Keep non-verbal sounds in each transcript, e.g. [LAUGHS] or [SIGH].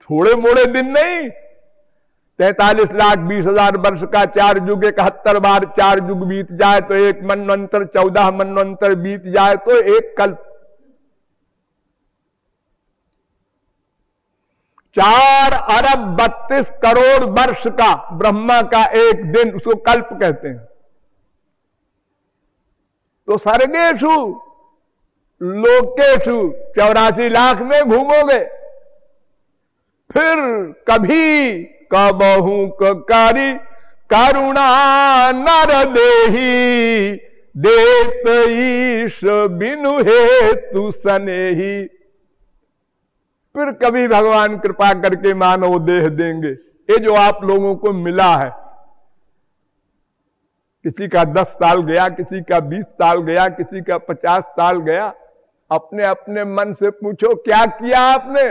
थोड़े मोड़े दिन नहीं। तैतालीस लाख बीस हज़ार वर्ष का चार युग, इकहत्तर बार चार युग बीत जाए तो एक मनवंतर चौदह मनवंतर बीत जाए तो एक कल्प चार अरब बत्तीस करोड़ वर्ष का, ब्रह्मा का एक दिन, उसको कल्प कहते हैं। तो सर्गेशु, लोकेशु, चौरासी लाख में घूमोगे। फिर कभी कबहू कारी करुणा नर देही। देत ईश बिनु हे तू सने ही फिर कभी भगवान कृपा करके मानव देह देंगे। ये जो आप लोगों को मिला है, किसी का दस साल गया, किसी का बीस साल गया, किसी का पचास साल गया अपने अपने मन से पूछो, क्या किया आपने?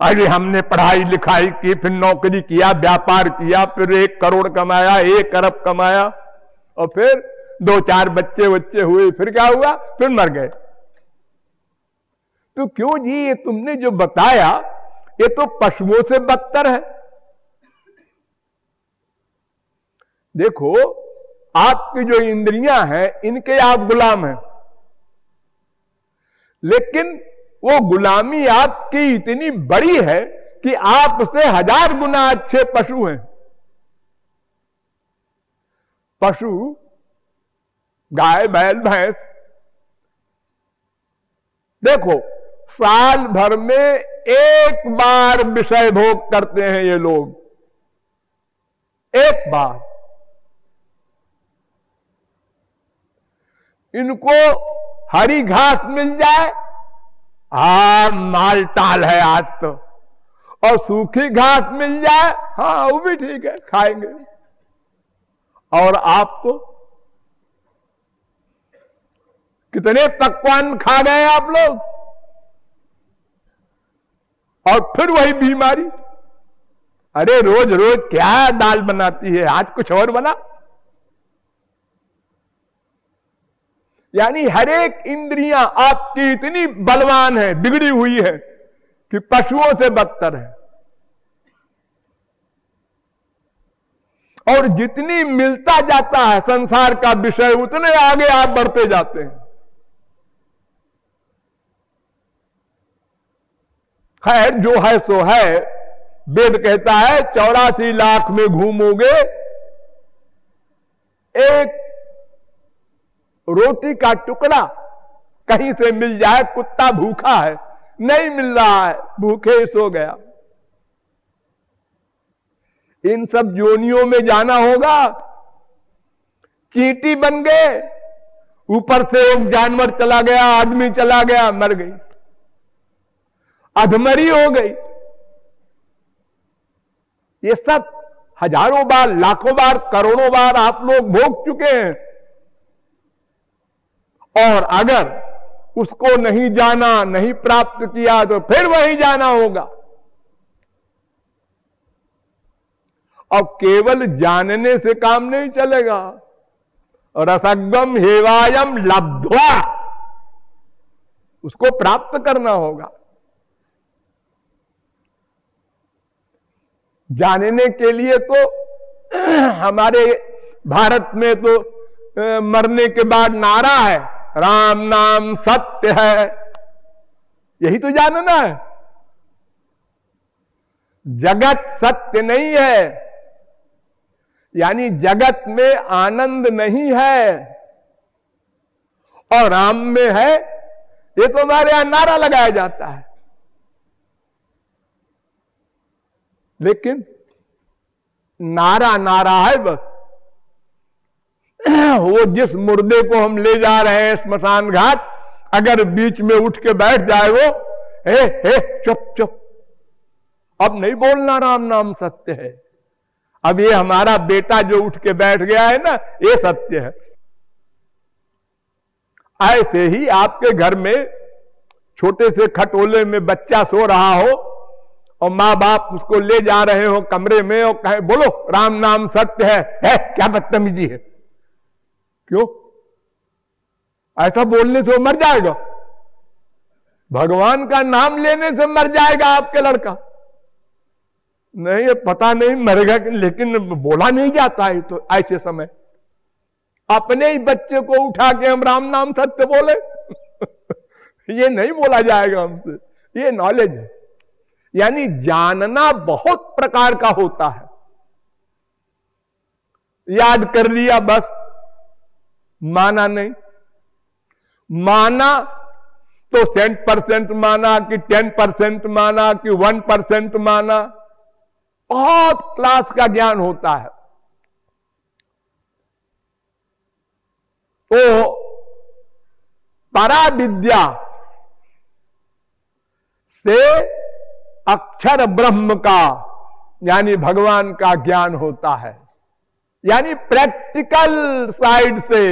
अरे हमने पढ़ाई लिखाई की, फिर नौकरी किया, व्यापार किया, फिर एक करोड़ कमाया, एक अरब कमाया, और फिर दो चार बच्चे बच्चे हुए, फिर क्या हुआ? फिर मर गए। तो क्यों जी ये तुमने जो बताया, ये तो पशुओं से बदतर है। देखो, आपकी जो इंद्रियाँ हैं, इनके आप गुलाम हैं। लेकिन वो गुलामी आपकी इतनी बड़ी है कि आपसे हज़ार गुना अच्छे पशु हैं। पशु, गाय, बैल, भैंस। देखो, साल भर में एक बार विषय भोग करते हैं ये लोग। एक बार। इनको हरी घास मिल जाए हा, माल टाल है आज तो। और सूखी घास मिल जाए हाँ वो भी ठीक है, खाएँगे। और आपको? कितने पकवान खा गए आप लोग? और फिर वही बीमारी। अरे रोज रोज क्या दाल बनाती है? आज कुछ और बना। यानी हरेक इंद्रियाँ आपकी इतनी बलवान है, बिगड़ी हुई है, कि पशुओं से बदतर है। और जितनी मिलता जाता है, संसार का विषय, उतने आगे आप बढ़ते जाते हैं। खैर, जो है सो है। वेद कहता है, चौरासी लाख में घूमोगे, एक रोटी का टुकड़ा कहीं से मिल जाए, कुत्ता भूखा है, नहीं मिल रहा है, भूखे सो गया। इन सब जोनियों में जाना होगा, चीटी बन गए, ऊपर से एक जानवर चला गया, आदमी चला गया, मर गई। अधमरी हो गई। ये सब हज़ारों बार, लाखों बार, करोड़ों बार आप लोग भोग चुके हैं। और अगर उसको नहीं जाना, नहीं प्राप्त किया तो फिर वही जाना होगा। अब केवल जानने से काम नहीं चलेगा। रसगम हेवायम लब्धवा। उसको प्राप्त करना होगा। जानने के लिए तो [CLEARS THROAT] हमारे भारत में तो मरने के बाद नारा है। राम नाम सत्य है। यही तो जानना है। जगत सत्य नहीं है। यानी जगत में आनंद नहीं है। और राम में है, ये तो हमारे यहाँ नारा लगाया जाता है। लेकिन नारा नारा है बस। [CLEARS THROAT] वो जिस मुर्दे को हम ले जा रहे हैं स्मशान घाट अगर बीच में उठ के बैठ जाए वो हे हे चुप चुप। अब नहीं बोलना राम नाम सत्य है। अब ये हमारा बेटा जो उठ के बैठ गया है ना ये सत्य है। ऐसे ही आपके घर में छोटे से खटोले में बच्चा सो रहा हो और माँ बाप उसको ले जा रहे हो कमरे में और कहे बोलो राम नाम सत्य है, है क्या बदतमीजी है? क्यों? ऐसा बोलने से वो मर जाएगा। भगवान का नाम लेने से मर जाएगा आपके लड़का। नहीं, ये पता नहीं मरेगा लेकिन बोला नहीं जाता है तो ऐसे समय। अपने ही बच्चे को उठा के हम राम नाम सत्य बोले। [LAUGHS] ये नहीं बोला जाएगा हमसे। ये नॉलेज है। यानी जानना बहुत प्रकार का होता है। याद कर लिया बस। माना नहीं। माना तो सेंट परसेंट माना कि टेन परसेंट माना कि वन परसेंट माना। बहुत क्लास का ज्ञान होता है। तो परा विद्या से अक्षर ब्रह्म का, यानी भगवान का ज्ञान होता है। यानी प्रैक्टिकल साइड से।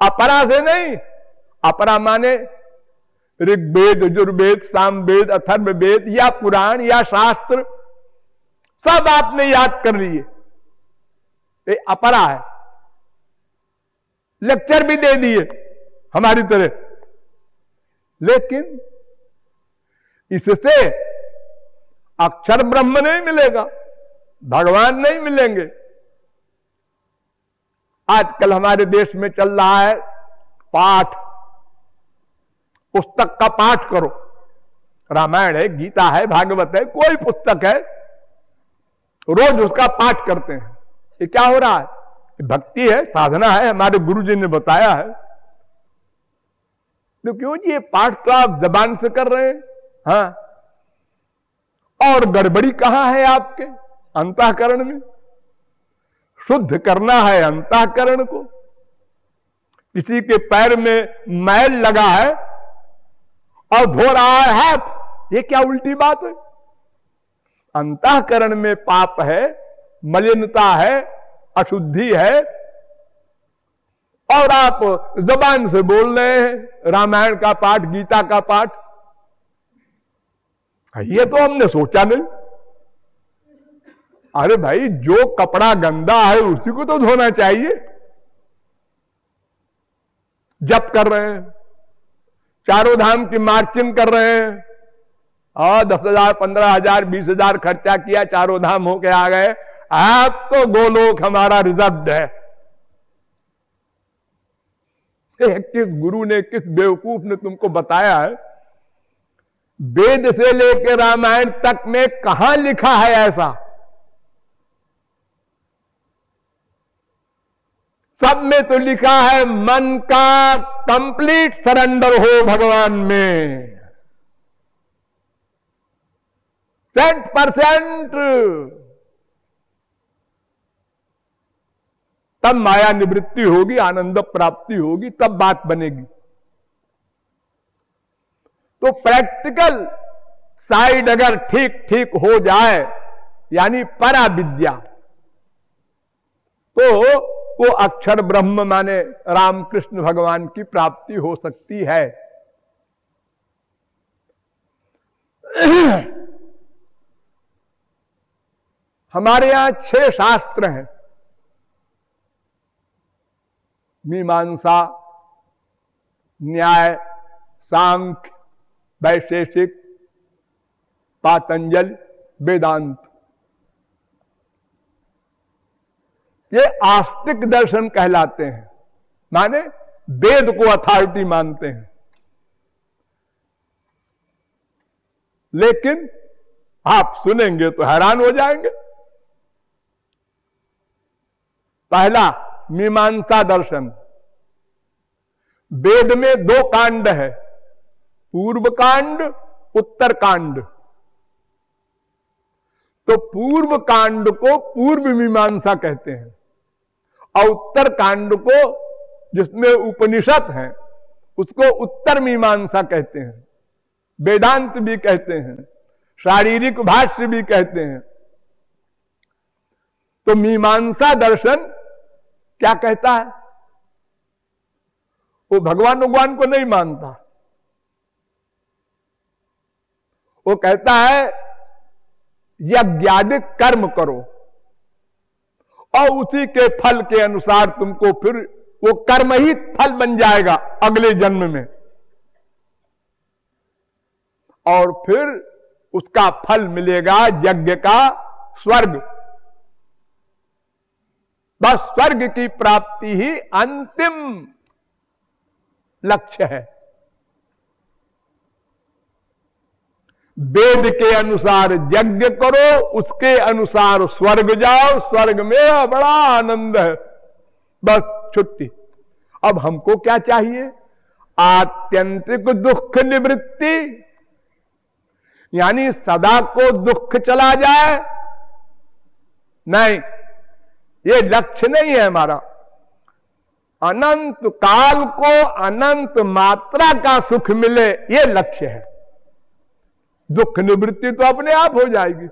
अपरा से नहीं, अपरा माने ऋग्वेद, यजुर्वेद, सामवेद अथर्व वेद या पुराण, या शास्त्र, सब आपने याद कर लिए। ये अपरा है। लेक्चर भी दे दिए हमारी तरह। लेकिन इससे अक्षर ब्रह्म नहीं मिलेगा, भगवान नहीं मिलेंगे। आजकल हमारे देश में चल रहा है पाठ। पुस्तक का पाठ करो। रामायण है, गीता है, भागवत है, कोई पुस्तक है, रोज उसका पाठ करते हैं। ये क्या हो रहा है? भक्ति है, साधना है, हमारे गुरु जी ने बताया है। तो क्यों जी ये पाठ तो आप जबान से कर रहे हैं? हाँ। और गड़बड़ी कहाँ है आपके? अंतकरण में। शुद्ध करना है अंतकरण को। किसी के पैर में मैल लगा है और धो रहा है हाथ। ये क्या उल्टी बात है? अंतकरण में पाप है, मलिनता है, अशुद्धि है और आप जबान से बोल रहे हैं, रामायण का पाठ, गीता का पाठ। ये तो हमने सोचा नहीं। अरे भाई, जो कपड़ा गंदा है, उसी को तो धोना चाहिए। जप कर रहे हैं। चारों धाम की मार्चिंग कर रहे हैं। और दस हज़ार, पंद्रह हज़ार, बीस हज़ार खर्चा किया, चारों धाम होके आ गए। आप तो गोलोक हमारा रिज़र्व है। किस गुरु ने, किस बेवकूफ़ ने तुमको बताया है? वेद से लेकर रामायण तक में कहा लिखा है ऐसा? सब में तो लिखा है, मन का कंप्लीट सरेंडर हो भगवान में। सेंट परसेंट तब माया निवृत्ति होगी, आनंद प्राप्ति होगी, तब बात बनेगी। तो प्रैक्टिकल साइड अगर ठीक ठीक हो जाए, यानी परा विद्या तो वो अक्षर ब्रह्म माने रामकृष्ण भगवान की प्राप्ति हो सकती है। हमारे यहाँ छह शास्त्र हैं। मीमांसा, न्याय, सांख्य, वैशेषिक, पातंजल, वेदांत। ये आस्तिक दर्शन कहलाते हैं। माने वेद को अथॉरिटी मानते हैं। लेकिन आप सुनेंगे तो हैरान हो जाएँगे। पहला, मीमांसा दर्शन। वेद में दो कांड है। पूर्व कांड, उत्तर कांड। तो पूर्व कांड को पूर्व मीमांसा कहते हैं। उत्तर कांड को जिसमें उपनिषद है, उसको उत्तर मीमांसा कहते हैं, वेदांत भी कहते हैं, शारीरिक भाष्य भी कहते हैं। तो मीमांसा दर्शन क्या कहता है? वो भगवान भगवान को नहीं मानता। वो कहता है, यज्ञादिक कर्म करो। और उसी के फल के अनुसार तुमको फिर वो कर्म ही फल बन जाएगा अगले जन्म में। और फिर उसका फल मिलेगा यज्ञ का स्वर्ग। बस स्वर्ग की प्राप्ति ही अंतिम लक्ष्य है। वेद के अनुसार यज्ञ करो, उसके अनुसार स्वर्ग जाओ, स्वर्ग में बड़ा आनंद है। बस छुट्टी। अब हमको क्या चाहिए? आत्यंतिक दुख निवृत्ति। यानी सदा को दुख चला जाए। नहीं, ये लक्ष्य नहीं है हमारा। अनंत काल को अनंत मात्रा का सुख मिले, ये लक्ष्य है। दुख निवृत्ति तो अपने आप हो जाएगी।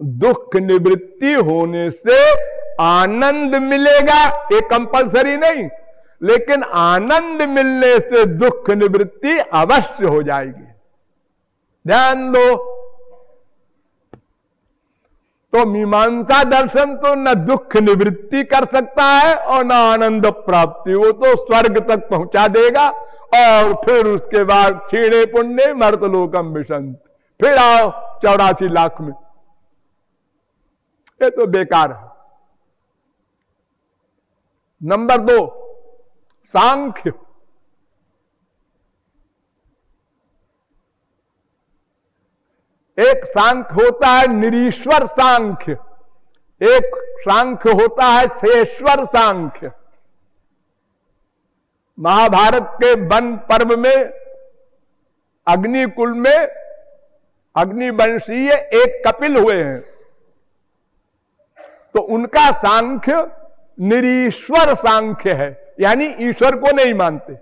दुख निवृत्ति होने से आनंद मिलेगा, ये कंपलसरी नहीं। लेकिन आनंद मिलने से दुख निवृत्ति अवश्य हो जाएगी। ध्यान दो तो मीमांसा दर्शन तो न दुख निवृत्ति कर सकता है और न आनंद प्राप्ति, वो तो स्वर्ग तक पहुँचा देगा। और फिर उसके बाद छीणे पुण्य मर्तलोकम विषंत फिर आओ चौरासी लाख में। ये तो बेकार है। नंबर दो, सांख्य। एक सांख्य होता है निरीश्वर सांख्य एक सांख्य होता है शेश्वर सांख्य महाभारत के वन पर्व में, अग्निकुल में अग्निवंशीय एक कपिल हुए हैं। तो उनका सांख्य निरीश्वर सांख्य है, यानी ईश्वर को नहीं मानते।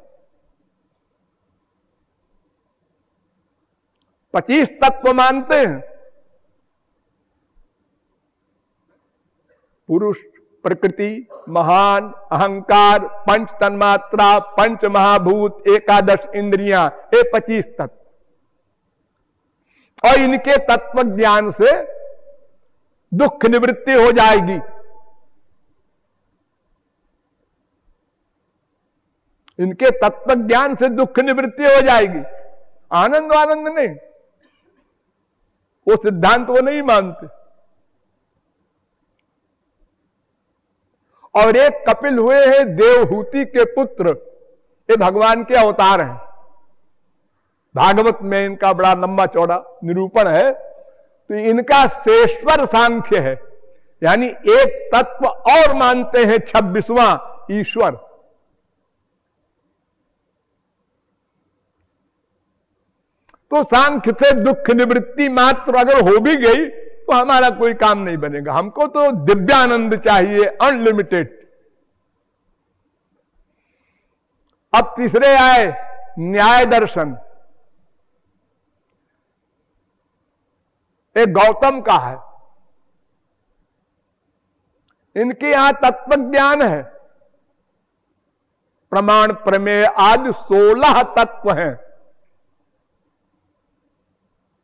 पच्चीस तत्व मानते हैं। पुरुष, प्रकृति, महान, अहंकार, पंच तन्मात्रा, पंच महाभूत, एकादश इंद्रियाँ, ये पच्चीस तत्व। और इनके तत्व ज्ञान से दुख निवृत्ति हो जाएगी। इनके तत्व ज्ञान से दुख निवृत्ति हो जाएगी। आनंद आनंद नहीं। वो सिद्धांत वो नहीं मानते। और एक कपिल हुए हैं देवहूति के पुत्र। ये भगवान के अवतार हैं। भागवत में इनका बड़ा लंबा चौड़ा निरूपण है। तो इनका शेश्वर सांख्य है। यानी एक तत्व और मानते हैं छब्बीसवां ईश्वर। तो सांख्य से दुख निवृत्ति मात्र अगर हो भी गई तो हमारा कोई काम नहीं बनेगा। हमको तो दिव्यानंद चाहिए अनलिमिटेड अब तीसरे आए, न्याय दर्शन। एक गौतम का है। इनके यहाँ तत्व ज्ञान है। प्रमाण प्रमेय आदि सोलह तत्व हैं।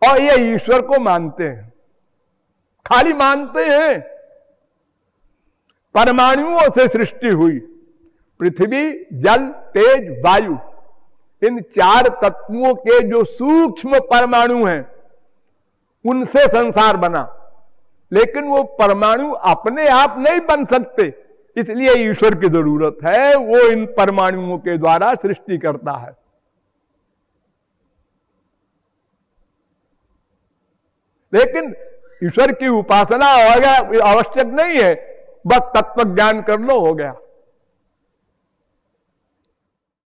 और ये ईश्वर को मानते हैं। खाली मानते हैं। परमाणुओं से सृष्टि हुई। पृथ्वी, जल, तेज, वायु। इन चार तत्वों के जो सूक्ष्म परमाणु हैं, उनसे संसार बना। लेकिन वो परमाणु अपने आप नहीं बन सकते। इसलिए ईश्वर की ज़रूरत है, वो इन परमाणुओं के द्वारा सृष्टि करता है। लेकिन ईश्वर की उपासना हो गया आवश्यक नहीं है। बस तत्व ज्ञान कर लो, हो गया।